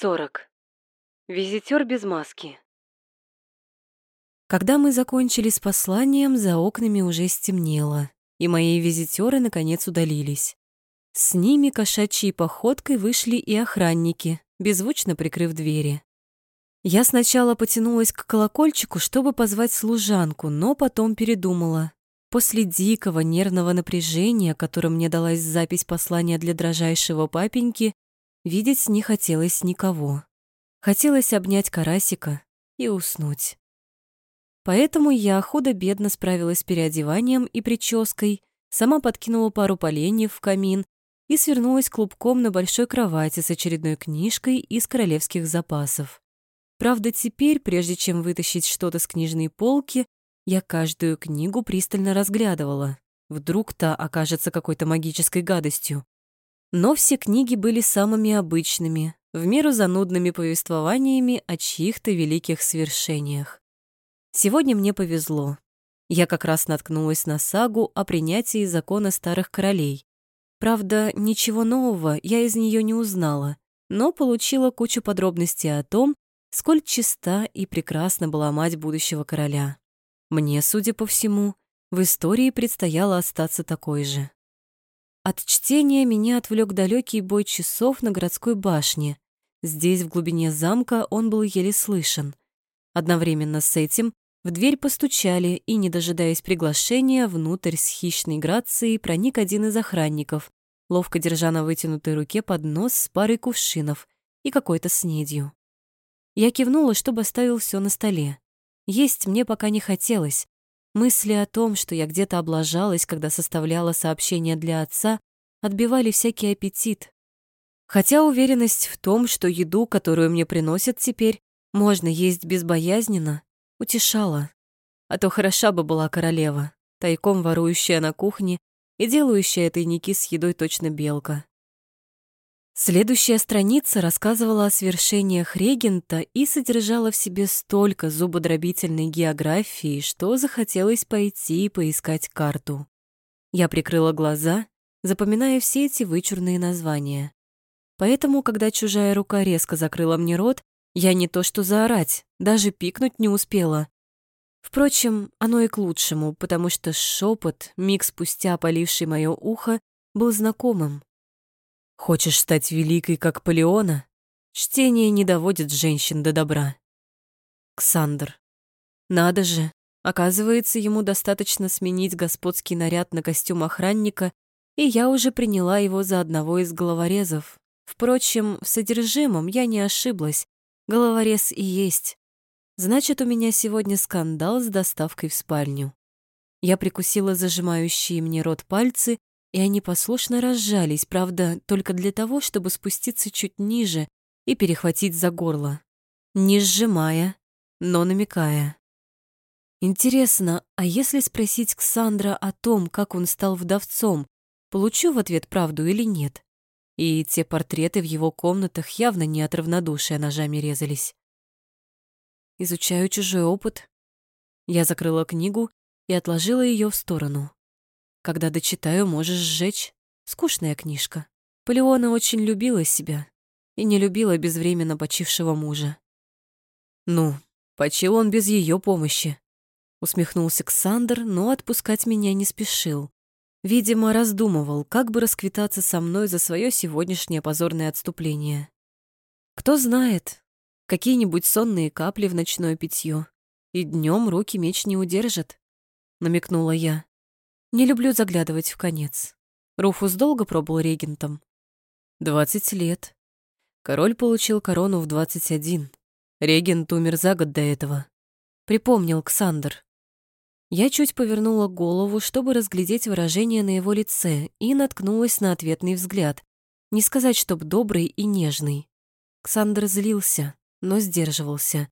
40. Визитер без маски. Когда мы закончили с посланием, за окнами уже стемнело, и мои визитеры наконец удалились. С ними кошачьей походкой вышли и охранники, беззвучно прикрыв двери. Я сначала потянулась к колокольчику, чтобы позвать служанку, но потом передумала. После дикого нервного напряжения, которым мне далась запись послания для дрожайшего папеньки, видеть не хотелось никого. Хотелось обнять карасика и уснуть. Поэтому я худо-бедно справилась с переодеванием и прической, сама подкинула пару поленьев в камин и свернулась клубком на большой кровати с очередной книжкой из королевских запасов. Правда, теперь, прежде чем вытащить что-то с книжной полки, я каждую книгу пристально разглядывала. Вдруг та окажется какой-то магической гадостью. Но все книги были самыми обычными, в меру занудными повествованиями о чьих-то великих свершениях. Сегодня мне повезло. Я как раз наткнулась на сагу о принятии закона старых королей. Правда, ничего нового я из нее не узнала, но получила кучу подробностей о том, сколь чиста и прекрасна была мать будущего короля. Мне, судя по всему, в истории предстояло остаться такой же. От чтения меня отвлек далекий бой часов на городской башне. Здесь, в глубине замка, он был еле слышен. Одновременно с этим в дверь постучали, и, не дожидаясь приглашения, внутрь с хищной грацией проник один из охранников, ловко держа на вытянутой руке поднос с парой кувшинов и какой-то снедью. Я кивнула, чтобы оставил все на столе. Есть мне пока не хотелось. Мысли о том, что я где-то облажалась, когда составляла сообщение для отца, отбивали всякий аппетит. Хотя уверенность в том, что еду, которую мне приносят теперь, можно есть безбоязненно, утешала. А то хороша бы была королева, тайком ворующая на кухне и делающая тайники с едой точно белка. Следующая страница рассказывала о свершениях регента и содержала в себе столько зубодробительной географии, что захотелось пойти и поискать карту. Я прикрыла глаза, запоминая все эти вычурные названия. Поэтому, когда чужая рука резко закрыла мне рот, я не то что заорать, даже пикнуть не успела. Впрочем, оно и к лучшему, потому что шепот, миг спустя поливший мое ухо, был знакомым. Хочешь стать великой, как Полеона? Чтение не доводит женщин до добра. Ксандр. Надо же, оказывается, ему достаточно сменить господский наряд на костюм охранника, и я уже приняла его за одного из головорезов. Впрочем, в содержимом я не ошиблась. Головорез и есть. Значит, у меня сегодня скандал с доставкой в спальню. Я прикусила зажимающие мне рот пальцы и они послушно разжались, правда, только для того, чтобы спуститься чуть ниже и перехватить за горло, не сжимая, но намекая. Интересно, а если спросить Ксандра о том, как он стал вдовцом, получу в ответ правду или нет? И те портреты в его комнатах явно не от равнодушия ножами резались. Изучаю чужой опыт. Я закрыла книгу и отложила ее в сторону. Когда дочитаю, можешь сжечь. Скучная книжка. Полеона очень любила себя и не любила безвременно почившего мужа. Ну, почил он без ее помощи. Усмехнулся Ксандр, но отпускать меня не спешил. Видимо, раздумывал, как бы расквитаться со мной за свое сегодняшнее позорное отступление. Кто знает, какие-нибудь сонные капли в ночное питье, и днем руки меч не удержат, намекнула я. Не люблю заглядывать в конец. Руфус долго пробыл регентом? Двадцать лет. Король получил корону в двадцать один. Регент умер за год до этого. Припомнил Ксандр. Я чуть повернула голову, чтобы разглядеть выражение на его лице, и наткнулась на ответный взгляд. Не сказать, чтоб добрый и нежный. Ксандр злился, но сдерживался.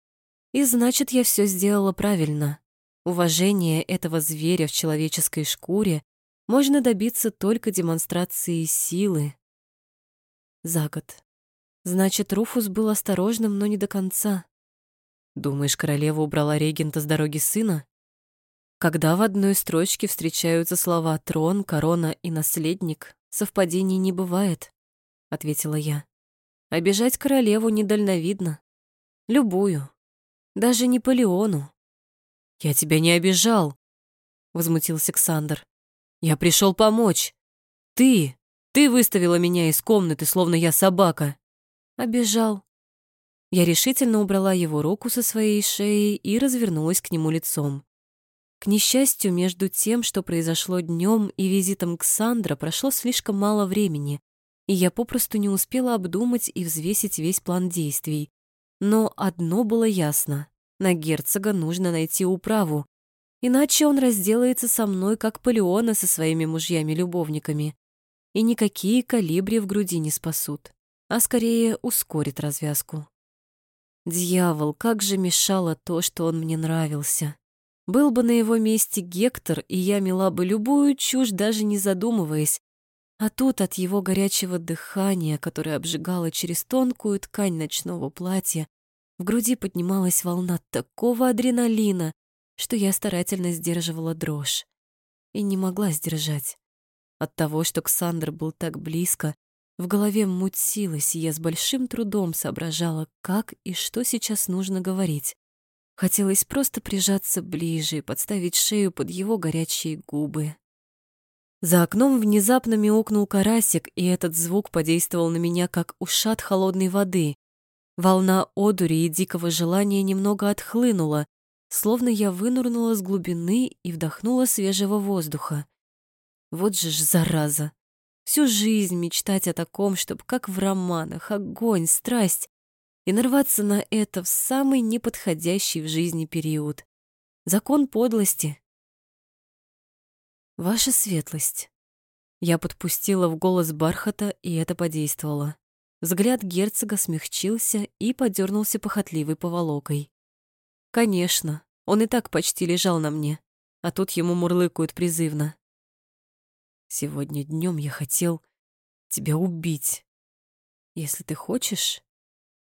И значит, я все сделала правильно. Уважение этого зверя в человеческой шкуре можно добиться только демонстрацией силы. За год. Значит, Руфус был осторожным, но не до конца. Думаешь, королева убрала регента с дороги сына? Когда в одной строчке встречаются слова «трон», «корона» и «наследник», совпадений не бывает, — ответила я. Обижать королеву недальновидно. Любую. Даже Наполеону. «Я тебя не обижал», — возмутился Александр. «Я пришел помочь. Ты, ты выставила меня из комнаты, словно я собака». «Обижал». Я решительно убрала его руку со своей шеи и развернулась к нему лицом. К несчастью, между тем, что произошло днем и визитом к прошло слишком мало времени, и я попросту не успела обдумать и взвесить весь план действий. Но одно было ясно. На герцога нужно найти управу, иначе он разделается со мной, как Полеона со своими мужьями-любовниками. И никакие калибри в груди не спасут, а скорее ускорит развязку. Дьявол, как же мешало то, что он мне нравился. Был бы на его месте Гектор, и я мела бы любую чушь, даже не задумываясь. А тут от его горячего дыхания, которое обжигало через тонкую ткань ночного платья, в груди поднималась волна такого адреналина, что я старательно сдерживала дрожь. И не могла сдержать. От того, что Ксандр был так близко, в голове мутилось, и я с большим трудом соображала, как и что сейчас нужно говорить. Хотелось просто прижаться ближе и подставить шею под его горячие губы. За окном внезапно мяукнул карасик, и этот звук подействовал на меня, как ушат холодной воды. Волна одури и дикого желания немного отхлынула, словно я вынурнула с глубины и вдохнула свежего воздуха. Вот же ж зараза! Всю жизнь мечтать о таком, чтобы как в романах, огонь, страсть, и нарваться на это в самый неподходящий в жизни период. Закон подлости. Ваша светлость. Я подпустила в голос бархата, и это подействовало. Взгляд герцога смягчился и подернулся похотливой поволокой. Конечно, он и так почти лежал на мне, а тут ему мурлыкают призывно. Сегодня днем я хотел тебя убить. Если ты хочешь...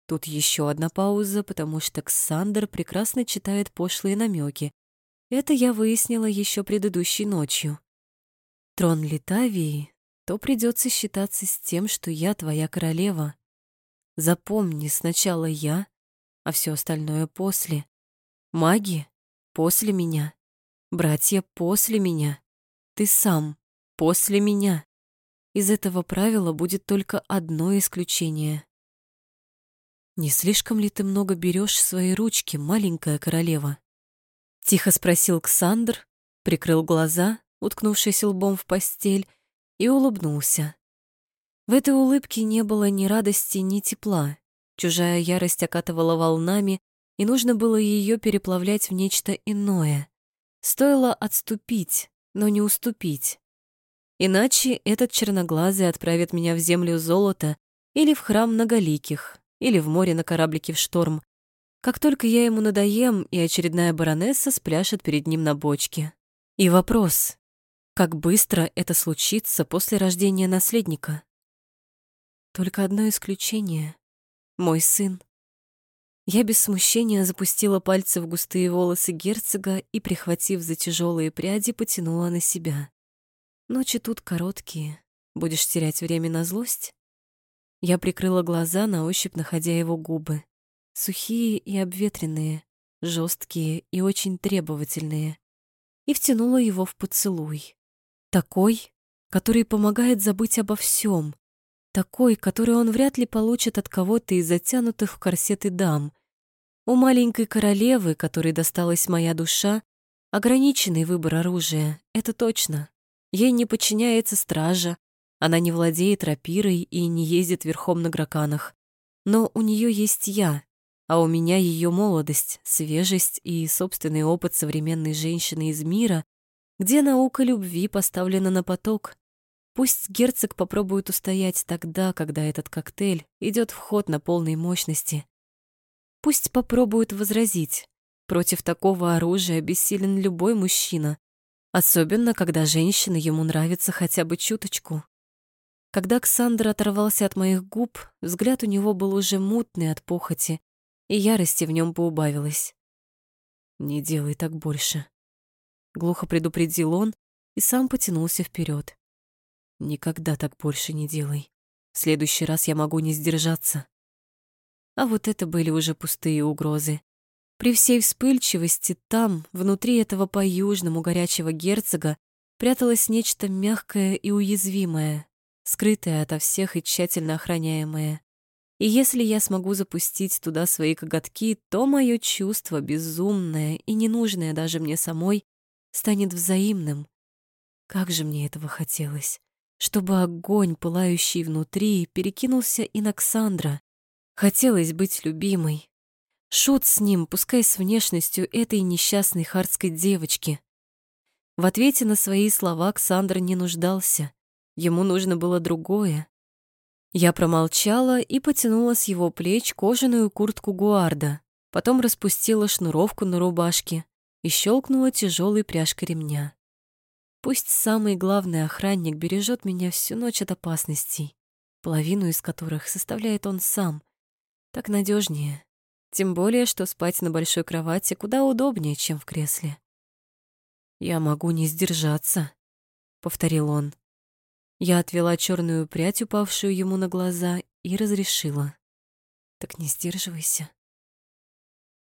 Тут еще одна пауза, потому что Ксандр прекрасно читает пошлые намеки. Это я выяснила еще предыдущей ночью. Трон Литавии то придется считаться с тем, что я твоя королева. Запомни, сначала я, а все остальное после. Маги после меня, братья после меня, ты сам после меня. Из этого правила будет только одно исключение. «Не слишком ли ты много берешь в свои ручки, маленькая королева?» Тихо спросил Ксандр, прикрыл глаза, уткнувшись лбом в постель, и улыбнулся. В этой улыбке не было ни радости, ни тепла. Чужая ярость окатывала волнами, и нужно было ее переплавлять в нечто иное. Стоило отступить, но не уступить. Иначе этот черноглазый отправит меня в землю золота или в храм многоликих, или в море на кораблике в шторм. Как только я ему надоем, и очередная баронесса спляшет перед ним на бочке. И вопрос, как быстро это случится после рождения наследника? Только одно исключение — мой сын. Я без смущения запустила пальцы в густые волосы герцога и, прихватив за тяжелые пряди, потянула на себя. Ночи тут короткие. Будешь терять время на злость? Я прикрыла глаза, на ощупь находя его губы. Сухие и обветренные, жесткие и очень требовательные. И втянула его в поцелуй. Такой, который помогает забыть обо всем. Такой, который он вряд ли получит от кого-то из затянутых в корсеты дам. У маленькой королевы, которой досталась моя душа, ограниченный выбор оружия, это точно. Ей не подчиняется стража, она не владеет рапирой и не ездит верхом на граканах. Но у нее есть я, а у меня ее молодость, свежесть и собственный опыт современной женщины из мира, где наука любви поставлена на поток. Пусть герцог попробует устоять тогда, когда этот коктейль идет в ход на полной мощности. Пусть попробует возразить. Против такого оружия бессилен любой мужчина, особенно когда женщина ему нравится хотя бы чуточку. Когда Ксандр оторвался от моих губ, взгляд у него был уже мутный от похоти, и ярости в нем поубавилось. «Не делай так больше», Глухо предупредил он и сам потянулся вперед. Никогда так больше не делай. В следующий раз я могу не сдержаться. А вот это были уже пустые угрозы. При всей вспыльчивости там, внутри этого по-южному горячего герцога, пряталось нечто мягкое и уязвимое, скрытое ото всех и тщательно охраняемое. И если я смогу запустить туда свои коготки, то мое чувство, безумное и ненужное даже мне самой, станет взаимным. Как же мне этого хотелось, чтобы огонь, пылающий внутри, перекинулся и на Ксандра. Хотелось быть любимой. Шут с ним, пускай с внешностью этой несчастной хардской девочки. В ответе на свои слова Ксандр не нуждался. Ему нужно было другое. Я промолчала и потянула с его плеч кожаную куртку гуарда, потом распустила шнуровку на рубашке и щелкнула тяжелой пряжкой ремня. Пусть самый главный охранник бережет меня всю ночь от опасностей, половину из которых составляет он сам. Так надежнее. Тем более, что спать на большой кровати куда удобнее, чем в кресле. «Я могу не сдержаться», — повторил он. Я отвела черную прядь, упавшую ему на глаза, и разрешила. «Так не сдерживайся.